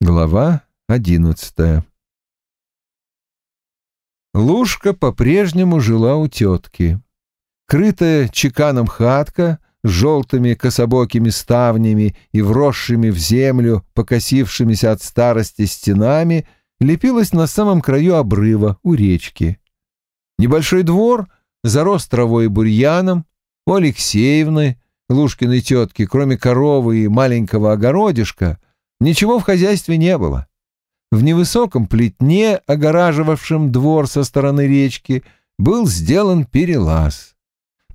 Глава одиннадцатая Лушка по-прежнему жила у тетки. Крытая чеканом хатка с желтыми кособокими ставнями и вросшими в землю, покосившимися от старости стенами, лепилась на самом краю обрыва у речки. Небольшой двор зарос травой и бурьяном, у Алексеевны, Лушкиной тетки, кроме коровы и маленького огородишка, ничего в хозяйстве не было. В невысоком плетне, огораживавшем двор со стороны речки, был сделан перелаз.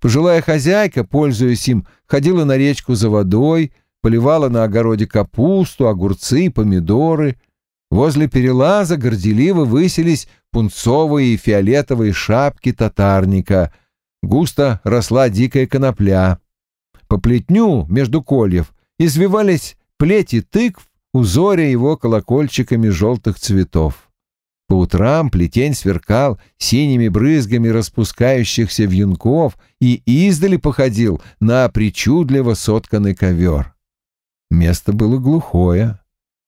Пожилая хозяйка, пользуясь им, ходила на речку за водой, поливала на огороде капусту, огурцы, помидоры. Возле перелаза горделиво высились пунцовые и фиолетовые шапки татарника. Густо росла дикая конопля. По плетню между кольев извивались плети тыкв, узоря его колокольчиками желтых цветов. По утрам плетень сверкал синими брызгами распускающихся вьюнков и издали походил на причудливо сотканный ковер. Место было глухое.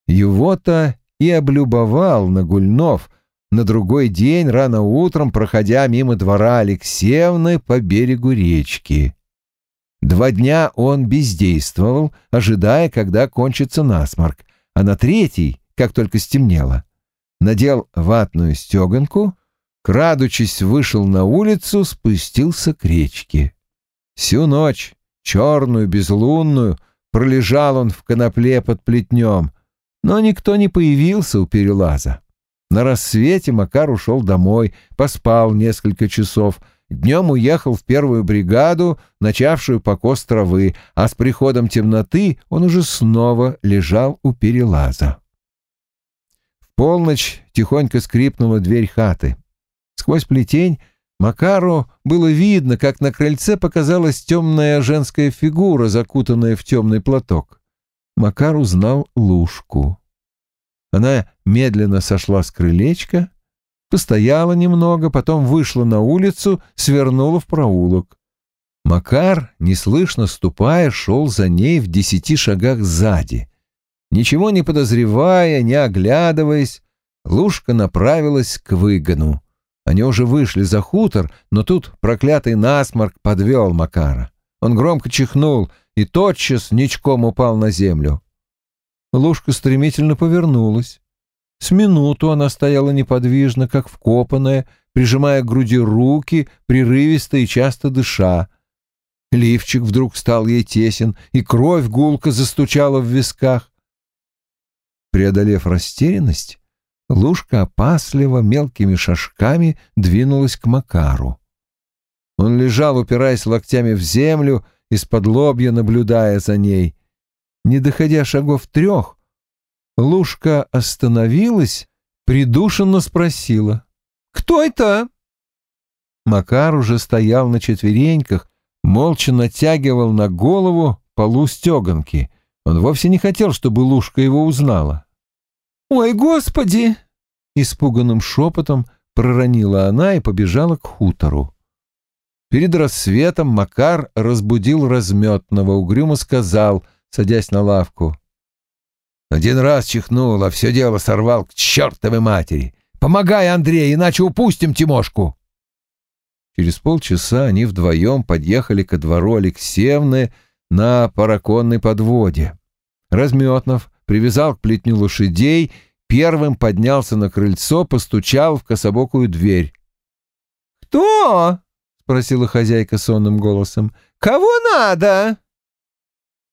Его-то и облюбовал Нагульнов на другой день рано утром, проходя мимо двора Алексеевны по берегу речки. Два дня он бездействовал, ожидая, когда кончится насморк, а на третий, как только стемнело, надел ватную стеганку, крадучись, вышел на улицу, спустился к речке. Всю ночь, черную, безлунную, пролежал он в конопле под плетнем, но никто не появился у перелаза. На рассвете Макар ушел домой, поспал несколько часов, днем уехал в первую бригаду, начавшую покос травы, а с приходом темноты он уже снова лежал у перелаза полночь тихонько скрипнула дверь хаты. Сквозь плетень Макару было видно, как на крыльце показалась темная женская фигура, закутанная в темный платок. Макар узнал Лушку. Она медленно сошла с крылечка, постояла немного, потом вышла на улицу, свернула в проулок. Макар, неслышно ступая, шел за ней в десяти шагах сзади — Ничего не подозревая, не оглядываясь, Лушка направилась к выгону. Они уже вышли за хутор, но тут проклятый насморк подвел Макара. Он громко чихнул и тотчас ничком упал на землю. Лушка стремительно повернулась. С минуту она стояла неподвижно, как вкопанная, прижимая к груди руки, прерывисто и часто дыша. Лифчик вдруг стал ей тесен, и кровь гулко застучала в висках. Преодолев растерянность, Лушка опасливо мелкими шажками двинулась к Макару. Он лежал, упираясь локтями в землю, из-под лобья наблюдая за ней. Не доходя шагов трех, Лушка остановилась, придушенно спросила. «Кто это?» Макар уже стоял на четвереньках, молча натягивал на голову полу стеганки. Он вовсе не хотел, чтобы Лушка его узнала. «Ой, господи!» — испуганным шепотом проронила она и побежала к хутору. Перед рассветом Макар разбудил разметного, угрюмо сказал, садясь на лавку. «Один раз чихнул, а все дело сорвал к чертовой матери. Помогай, Андрей, иначе упустим Тимошку!» Через полчаса они вдвоем подъехали ко двору Алексеевны на параконной подводе. Разметнов привязал к плетню лошадей, первым поднялся на крыльцо, постучал в кособокую дверь. «Кто?» — спросила хозяйка сонным голосом. «Кого надо?»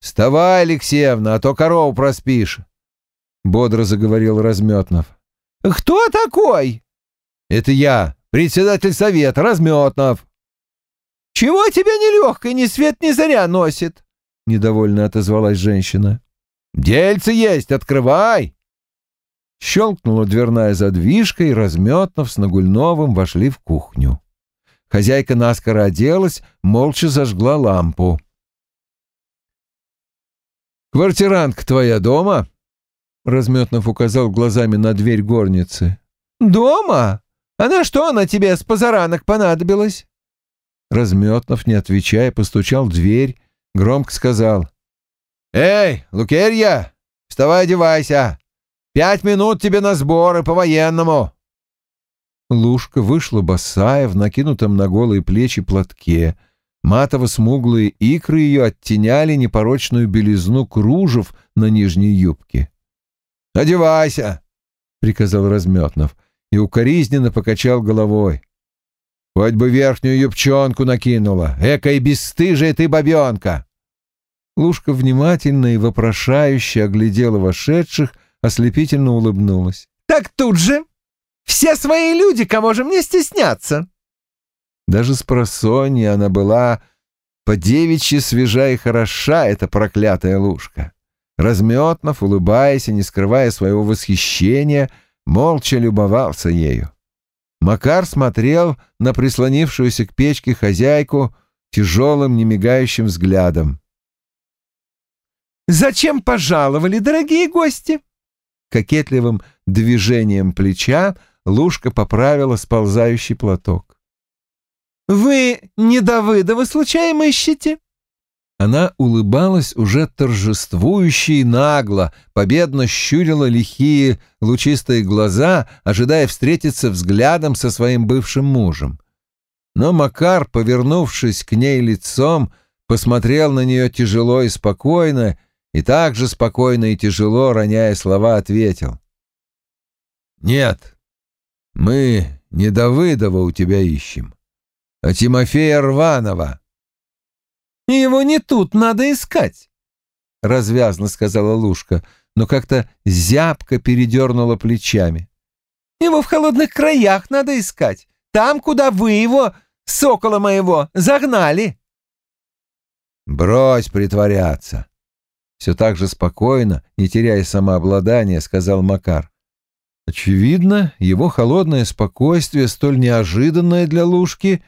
«Вставай, Алексеевна, а то корову проспишь», — бодро заговорил Разметнов. «Кто такой?» «Это я, председатель совета, Разметнов». «Чего тебя ни легкой, ни свет, ни заря носит?» — недовольно отозвалась женщина. Дельце есть, открывай!» Щелкнула дверная задвижка, и Разметнов с Нагульновым вошли в кухню. Хозяйка наскоро оделась, молча зажгла лампу. «Квартирантка твоя дома?» Разметнов указал глазами на дверь горницы. «Дома? А на что она тебе с позаранок понадобилась?» Разметнов, не отвечая, постучал в дверь, громко сказал. «Эй, Лукерья, вставай, одевайся. Пять минут тебе на сборы по-военному!» Лушка вышла босая в накинутом на голые плечи платке. Матово-смуглые икры ее оттеняли непорочную белизну кружев на нижней юбке. «Одевайся!» — приказал Разметнов и укоризненно покачал головой. «Хоть бы верхнюю юбчонку накинула! Экая бесстыжая ты бабенка!» Лушка внимательно и вопрошающе оглядела вошедших, ослепительно улыбнулась. «Так тут же! Все свои люди, кого же мне стесняться?» Даже с просонья она была по-девичьи свежа и хороша, эта проклятая Лушка. Разметнов, улыбаясь и не скрывая своего восхищения, молча любовался ею. Макар смотрел на прислонившуюся к печке хозяйку тяжелым, немигающим взглядом. «Зачем пожаловали, дорогие гости?» Кокетливым движением плеча Лушка поправила сползающий платок. «Вы не Давыдова случайно ищете?» Она улыбалась уже торжествующе и нагло, победно щурила лихие лучистые глаза, ожидая встретиться взглядом со своим бывшим мужем. Но Макар, повернувшись к ней лицом, посмотрел на нее тяжело и спокойно, и так же спокойно и тяжело, роняя слова, ответил. «Нет, мы не Давыдова у тебя ищем, а Тимофея Рванова». «Его не тут надо искать», — развязно сказала Лушка, но как-то зябко передернула плечами. «Его в холодных краях надо искать, там, куда вы его, сокола моего, загнали». «Брось притворяться», — все так же спокойно, не теряя самообладания, сказал Макар. Очевидно, его холодное спокойствие, столь неожиданное для Лушки,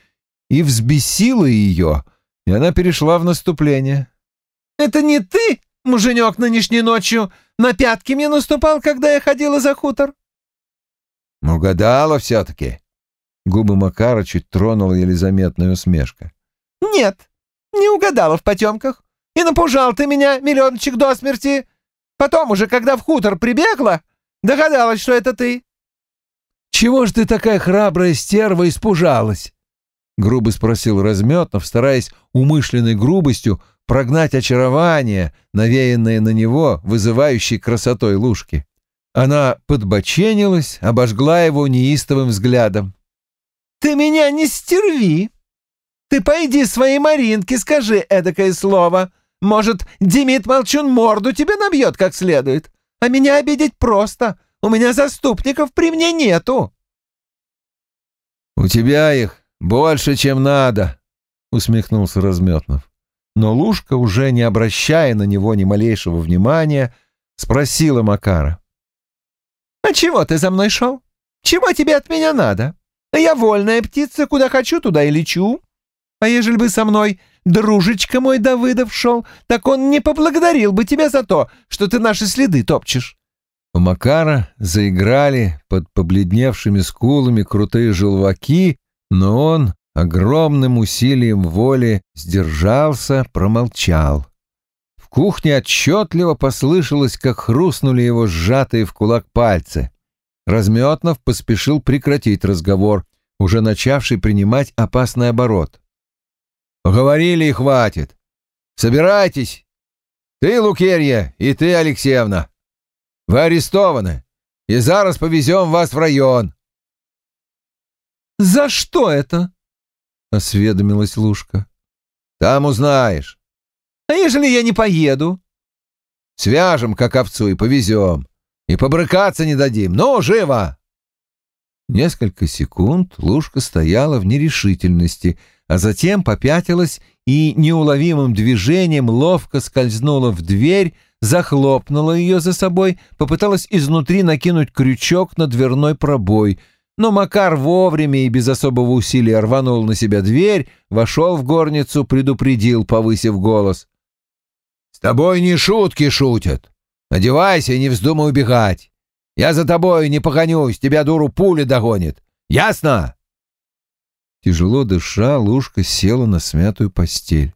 и взбесило ее, и она перешла в наступление. «Это не ты, муженек, нынешней ночью на пятки мне наступал, когда я ходила за хутор?» «Угадала все-таки». Губы Макара чуть тронула еле заметная усмешка. «Нет, не угадала в потемках. И напужал ты меня, миллиончик до смерти. Потом уже, когда в хутор прибегла, догадалась, что это ты». «Чего ж ты такая храбрая стерва испужалась?» — грубо спросил Разметнов, стараясь умышленной грубостью прогнать очарование, навеянное на него, вызывающей красотой лужки. Она подбоченилась, обожгла его неистовым взглядом. «Ты меня не стерви! Ты пойди своей Маринке скажи эдакое слово. Может, Демид Молчун морду тебе набьет как следует. А меня обидеть просто. У меня заступников при мне нету». «У тебя их больше, чем надо», — усмехнулся Разметнов. Но Лушка, уже не обращая на него ни малейшего внимания, спросила Макара. «А чего ты за мной шел? Чего тебе от меня надо? Я вольная птица, куда хочу, туда и лечу. А ежели бы со мной дружечка мой Давыдов шел, так он не поблагодарил бы тебя за то, что ты наши следы топчешь». У Макара заиграли под побледневшими скулами крутые желваки, но он огромным усилием воли сдержался, промолчал. В кухне отчетливо послышалось, как хрустнули его сжатые в кулак пальцы. Разметнов поспешил прекратить разговор, уже начавший принимать опасный оборот. «Поговорили и хватит. Собирайтесь. Ты, Лукерья, и ты, Алексеевна. Вы арестованы, и зараз повезем вас в район». «За что это?» осведомилась Лушка. «Там узнаешь». «А ежели я не поеду?» «Свяжем, как овцу, и повезем. И побрыкаться не дадим. Ну, живо!» Несколько секунд Лушка стояла в нерешительности, а затем попятилась и неуловимым движением ловко скользнула в дверь, захлопнула ее за собой, попыталась изнутри накинуть крючок на дверной пробой — но Макар вовремя и без особого усилия рванул на себя дверь, вошел в горницу, предупредил, повысив голос. «С тобой не шутки шутят. Одевайся и не вздумай убегать. Я за тобой не погонюсь, тебя, дуру, пуля догонит. Ясно?» Тяжело дыша, Лушка села на смятую постель.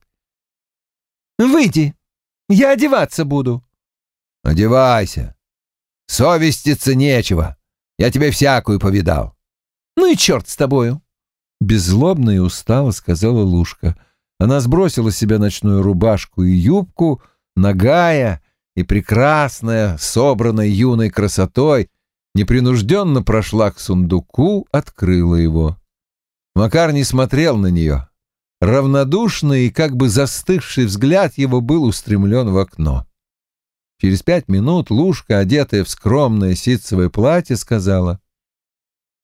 «Выйди, я одеваться буду». «Одевайся. Совеститься нечего. Я тебе всякую повидал. Ну и черт с тобою. Беззлобно и устало сказала Лушка. Она сбросила с себя ночную рубашку и юбку, нагая и прекрасная, собранной юной красотой, непринужденно прошла к сундуку, открыла его. Макар не смотрел на нее. Равнодушный и как бы застывший взгляд его был устремлен в окно. Через пять минут Лушка, одетая в скромное ситцевое платье, сказала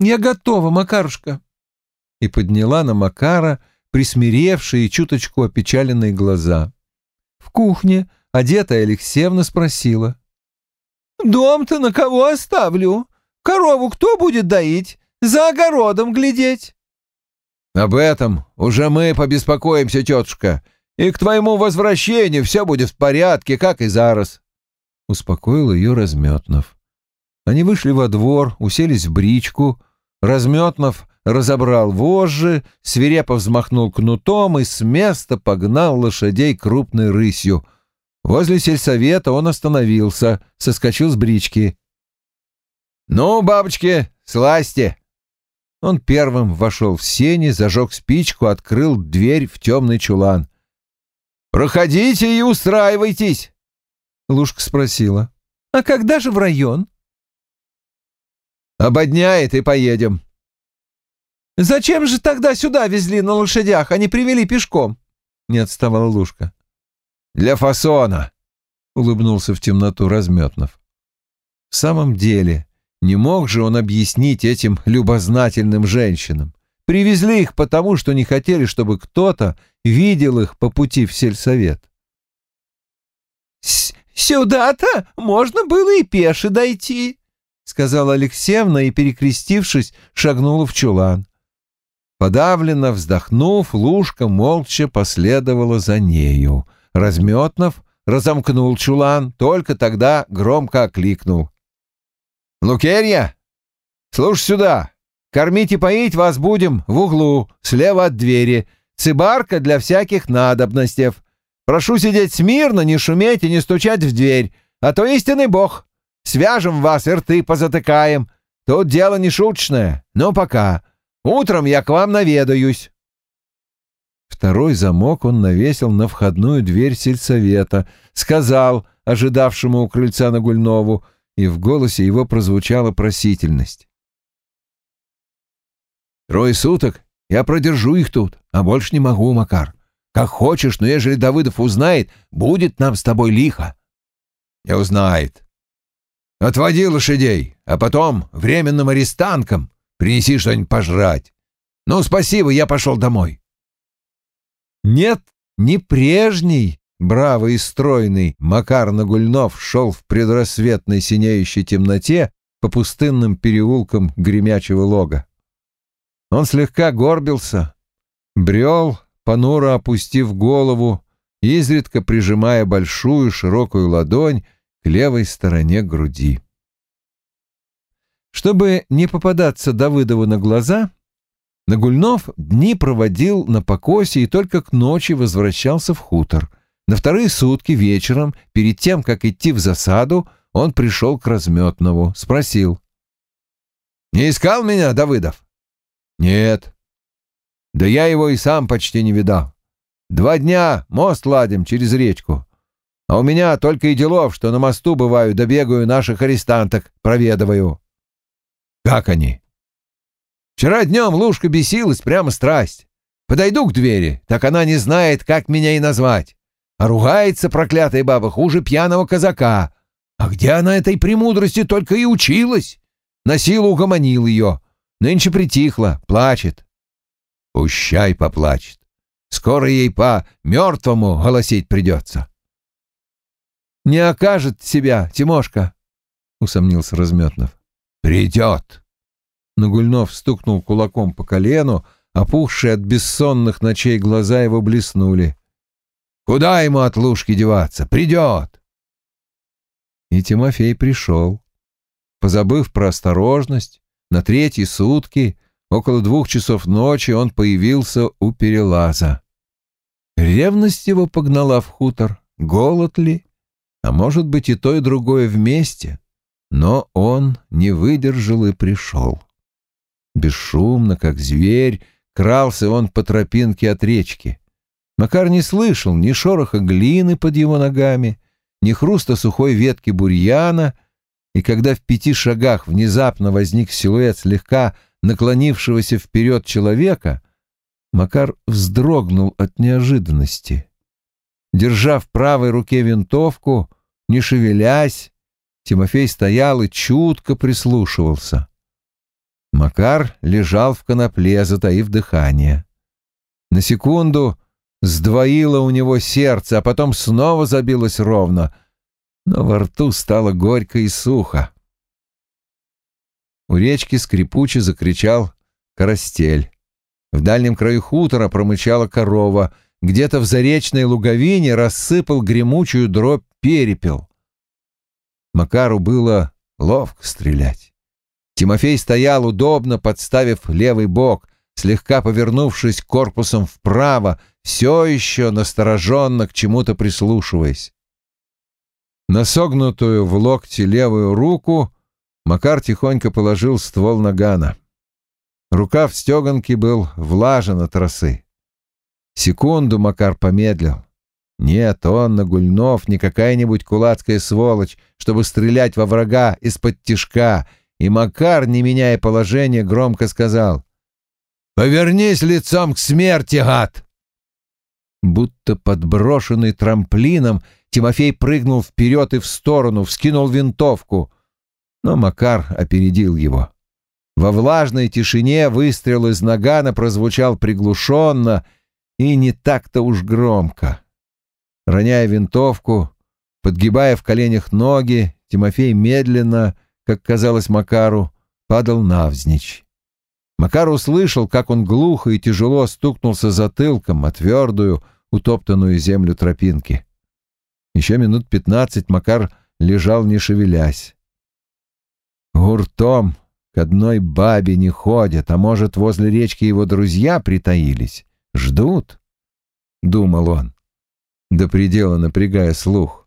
«Я готова, Макарушка!» и подняла на Макара присмиревшие и чуточку опечаленные глаза. В кухне одетая Алексеевна спросила «Дом-то на кого оставлю? Корову кто будет доить? За огородом глядеть?» «Об этом уже мы побеспокоимся, тетушка, и к твоему возвращению все будет в порядке, как и зараз». — успокоил ее Разметнов. Они вышли во двор, уселись в бричку. Разметнов разобрал вожжи, свирепо взмахнул кнутом и с места погнал лошадей крупной рысью. Возле сельсовета он остановился, соскочил с брички. «Ну, бабочки, сласти!» Он первым вошел в сени, зажег спичку, открыл дверь в темный чулан. «Проходите и устраивайтесь!» Лушка спросила. «А когда же в район?» «Ободняет и поедем». «Зачем же тогда сюда везли на лошадях, а не привели пешком?» Не отставала Лушка. «Для фасона», — улыбнулся в темноту Разметнов. В самом деле, не мог же он объяснить этим любознательным женщинам. Привезли их потому, что не хотели, чтобы кто-то видел их по пути в сельсовет. «Сюда-то можно было и пеше дойти», — сказала Алексеевна и, перекрестившись, шагнула в чулан. Подавленно вздохнув, Лушка молча последовала за нею. Разметнов разомкнул чулан, только тогда громко окликнул. «Лукерья, слушай сюда. Кормить и поить вас будем в углу, слева от двери. Цибарка для всяких надобностей. Прошу сидеть смирно, не шуметь и не стучать в дверь, а то истинный бог. Свяжем вас и рты позатыкаем. Тут дело не шуточное, но пока. Утром я к вам наведаюсь». Второй замок он навесил на входную дверь сельсовета, сказал ожидавшему у крыльца Нагульнову, и в голосе его прозвучала просительность. «Трое суток я продержу их тут, а больше не могу, Макар. Как хочешь, но ежели Давыдов узнает, будет нам с тобой лихо. Не узнает. Отводи лошадей, а потом временным арестантам принеси что-нибудь пожрать. Ну, спасибо, я пошел домой. Нет, не прежний, бравый и стройный Макар Нагульнов шел в предрассветной синеющей темноте по пустынным переулкам гремячего лога. Он слегка горбился, брел, понуро опустив голову, изредка прижимая большую широкую ладонь к левой стороне груди. Чтобы не попадаться Давыдову на глаза, Нагульнов дни проводил на покосе и только к ночи возвращался в хутор. На вторые сутки вечером, перед тем, как идти в засаду, он пришел к Разметнову, спросил. «Не искал меня, Давыдов?» «Нет». Да я его и сам почти не видал. Два дня мост ладим через речку. А у меня только и делов, что на мосту бываю, добегаю наших арестанток, проведываю. Как они? Вчера днем Лушка бесилась, прямо страсть. Подойду к двери, так она не знает, как меня и назвать. А ругается проклятая баба хуже пьяного казака. А где она этой премудрости только и училась? На силу угомонил ее. Нынче притихла, плачет. Пущай поплачет. Скоро ей по мертвому голосить придется. — Не окажет себя, Тимошка, — усомнился Разметнов. — Придет. Нагульнов стукнул кулаком по колену, опухшие от бессонных ночей глаза его блеснули. — Куда ему от лужки деваться? Придет. И Тимофей пришел. Позабыв про осторожность, на третьи сутки Около двух часов ночи он появился у перелаза. Ревность его погнала в хутор, голод ли, а может быть и то, и другое вместе. Но он не выдержал и пришел. Бесшумно, как зверь, крался он по тропинке от речки. Макар не слышал ни шороха глины под его ногами, ни хруста сухой ветки бурьяна, и когда в пяти шагах внезапно возник силуэт слегка наклонившегося вперед человека, Макар вздрогнул от неожиданности. Держа в правой руке винтовку, не шевелясь, Тимофей стоял и чутко прислушивался. Макар лежал в конопле, затаив дыхание. На секунду сдвоило у него сердце, а потом снова забилось ровно, но во рту стало горько и сухо. У речки скрипуче закричал карастель. В дальнем краю хутора промычала корова, где-то в заречной луговине рассыпал гремучую дробь перепел. Макару было ловко стрелять. Тимофей стоял удобно, подставив левый бок, слегка повернувшись корпусом вправо, все еще настороженно к чему-то прислушиваясь. На согнутую в локте левую руку Макар тихонько положил ствол нагана. Рука в стеганке был влажен от росы. Секунду Макар помедлил. Нет, он, Нагульнов, не какая-нибудь кулацкая сволочь, чтобы стрелять во врага из-под тишка — и Макар, не меняя положения, громко сказал «Повернись лицом к смерти, гад!» Будто подброшенный трамплином, Тимофей прыгнул вперед и в сторону, вскинул винтовку, но Макар опередил его. Во влажной тишине выстрел из нагана прозвучал приглушенно и не так-то уж громко. Роняя винтовку, подгибая в коленях ноги, Тимофей медленно как казалось Макару, падал навзничь. Макар услышал, как он глухо и тяжело стукнулся затылком о твердую, утоптанную землю тропинки. Еще минут пятнадцать Макар лежал, не шевелясь. Гуртом к одной бабе не ходят, а может, возле речки его друзья притаились, ждут, — думал он, до предела напрягая слух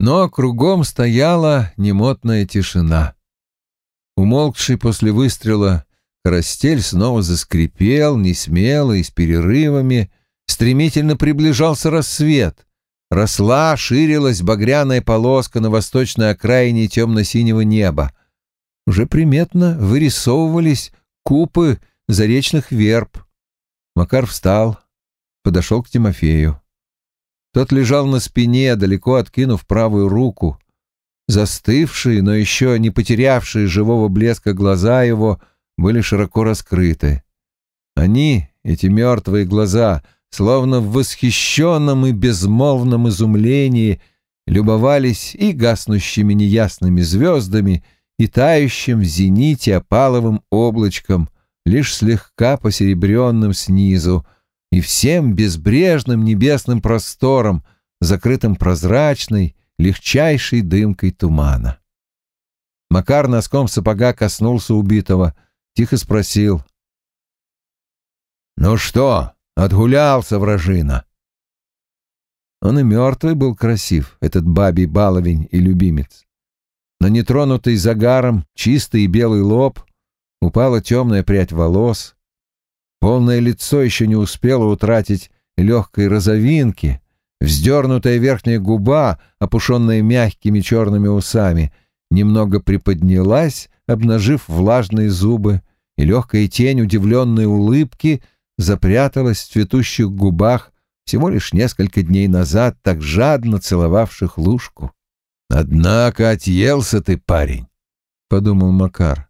но кругом стояла немотная тишина. Умолкший после выстрела Карастель снова заскрипел, несмело и с перерывами. Стремительно приближался рассвет. Росла, ширилась багряная полоска на восточной окраине темно-синего неба. Уже приметно вырисовывались купы заречных верб. Макар встал, подошел к Тимофею. Тот лежал на спине, далеко откинув правую руку. Застывшие, но еще не потерявшие живого блеска глаза его были широко раскрыты. Они, эти мертвые глаза, словно в восхищенном и безмолвном изумлении, любовались и гаснущими неясными звездами, и тающим в зените опаловым облачком, лишь слегка посеребренным снизу, и всем безбрежным небесным простором, закрытым прозрачной, легчайшей дымкой тумана. Макар носком сапога коснулся убитого, тихо спросил. «Ну что, отгулялся вражина?» Он и мертвый был красив, этот бабий баловень и любимец. На нетронутый загаром чистый и белый лоб упала темная прядь волос, Полное лицо еще не успело утратить легкой розовинки, вздернутая верхняя губа, опушенная мягкими черными усами, немного приподнялась, обнажив влажные зубы, и легкая тень удивленной улыбки запряталась в цветущих губах всего лишь несколько дней назад, так жадно целовавших лужку. «Однако отъелся ты, парень», — подумал Макар.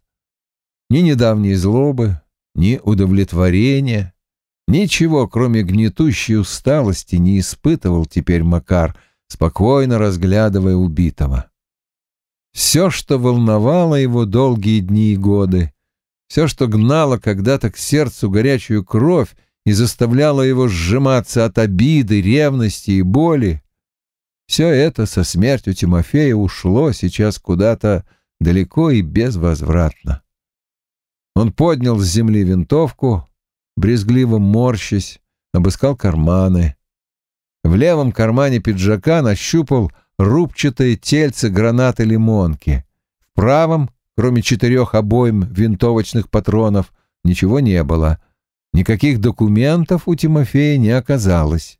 Ни недавней злобы, ни удовлетворения, ничего, кроме гнетущей усталости, не испытывал теперь Макар, спокойно разглядывая убитого. Все, что волновало его долгие дни и годы, все, что гнало когда-то к сердцу горячую кровь и заставляло его сжиматься от обиды, ревности и боли, все это со смертью Тимофея ушло сейчас куда-то далеко и безвозвратно. Он поднял с земли винтовку, брезгливо морщась, обыскал карманы. В левом кармане пиджака нащупал рубчатое тельце гранаты лимонки. В правом, кроме четырех обоим винтовочных патронов, ничего не было. Никаких документов у Тимофея не оказалось.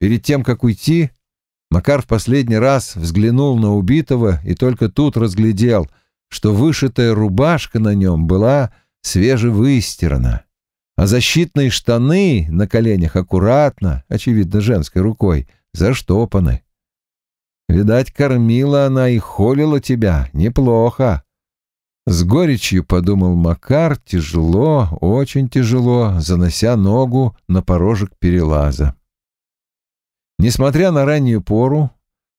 Перед тем, как уйти, Макар в последний раз взглянул на убитого и только тут разглядел, что вышитая рубашка на нем была свежевыстирана, а защитные штаны на коленях аккуратно, очевидно, женской рукой, заштопаны. Видать, кормила она и холила тебя неплохо. С горечью подумал Макар, тяжело, очень тяжело, занося ногу на порожек перелаза. Несмотря на раннюю пору,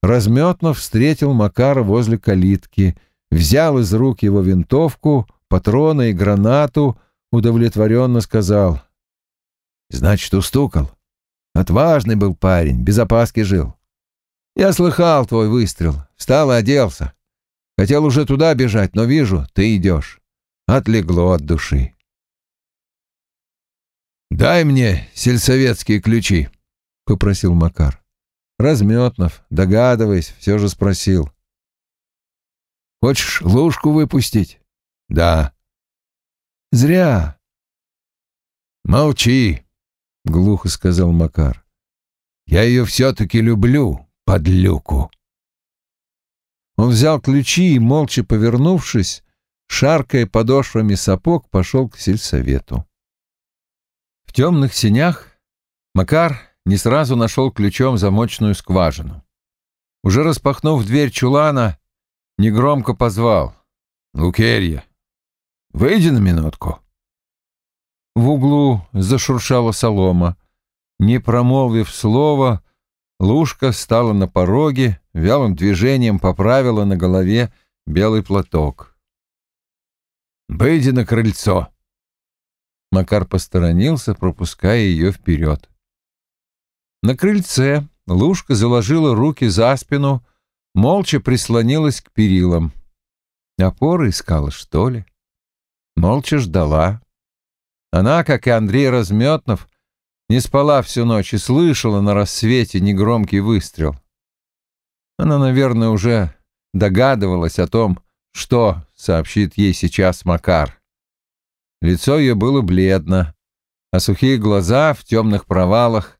Разметнов встретил Макара возле калитки, взял из рук его винтовку, патроны и гранату, удовлетворенно сказал. «Значит, устукал. Отважный был парень, без опаски жил. Я слыхал твой выстрел, встал и оделся. Хотел уже туда бежать, но вижу, ты идешь. Отлегло от души». «Дай мне сельсоветские ключи», попросил Макар. Разметнов, догадываясь, все же спросил. «Хочешь лужку выпустить?» «Да». «Зря». «Молчи», — глухо сказал Макар. «Я ее все-таки люблю, подлюку». Он взял ключи и, молча повернувшись, шаркая подошвами сапог, пошел к сельсовету. В темных синях Макар не сразу нашел ключом замочную скважину. Уже распахнув дверь чулана, негромко позвал. «Лукерья, выйди на минутку». В углу зашуршала солома. Не промолвив слова, Лушка стала на пороге, вялым движением поправила на голове белый платок. «Выйди на крыльцо!» Макар посторонился, пропуская ее вперед. На крыльце Лушка заложила руки за спину, молча прислонилась к перилам. Опоры искала, что ли? Молча ждала. Она, как и Андрей Разметнов, не спала всю ночь и слышала на рассвете негромкий выстрел. Она, наверное, уже догадывалась о том, что сообщит ей сейчас Макар. Лицо ее было бледно, а сухие глаза в темных провалах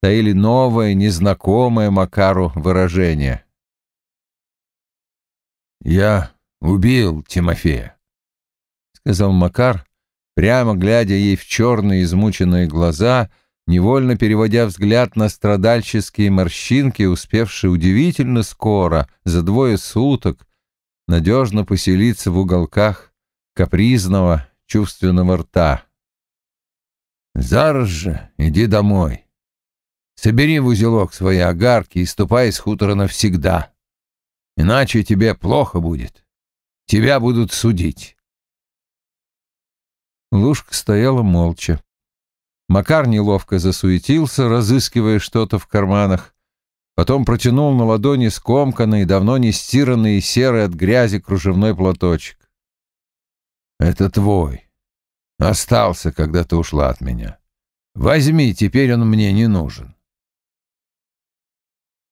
таили новое, незнакомое Макару выражение. «Я убил Тимофея», — сказал Макар, прямо глядя ей в черные измученные глаза, невольно переводя взгляд на страдальческие морщинки, успевшие удивительно скоро, за двое суток, надежно поселиться в уголках капризного чувственного рта. «Зараз же иди домой. Собери в узелок свои огарки и ступай из хутора навсегда. Иначе тебе плохо будет. Тебя будут судить. Лужка стояла молча. Макар неловко засуетился, разыскивая что-то в карманах. Потом протянул на ладони скомканный, давно не стиранный и серый от грязи кружевной платочек. «Это твой. Остался, когда ты ушла от меня. Возьми, теперь он мне не нужен».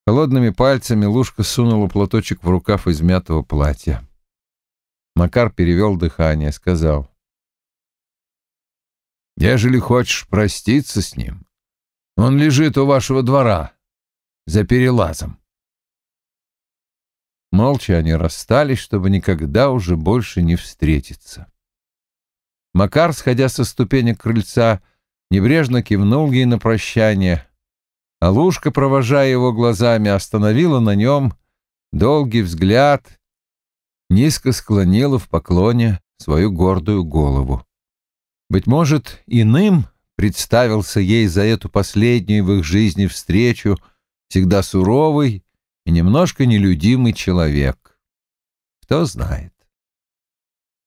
Холодными пальцами Лушка сунула платочек в рукав измятого платья. Макар перевел дыхание, сказал. «Ежели хочешь проститься с ним, он лежит у вашего двора, за перелазом». Молча они расстались, чтобы никогда уже больше не встретиться. Макар, сходя со ступенек крыльца, небрежно кивнул ей на прощание, а Лушка, провожая его глазами, остановила на нем долгий взгляд, низко склонила в поклоне свою гордую голову. Быть может, иным представился ей за эту последнюю в их жизни встречу всегда суровый и немножко нелюдимый человек. Кто знает.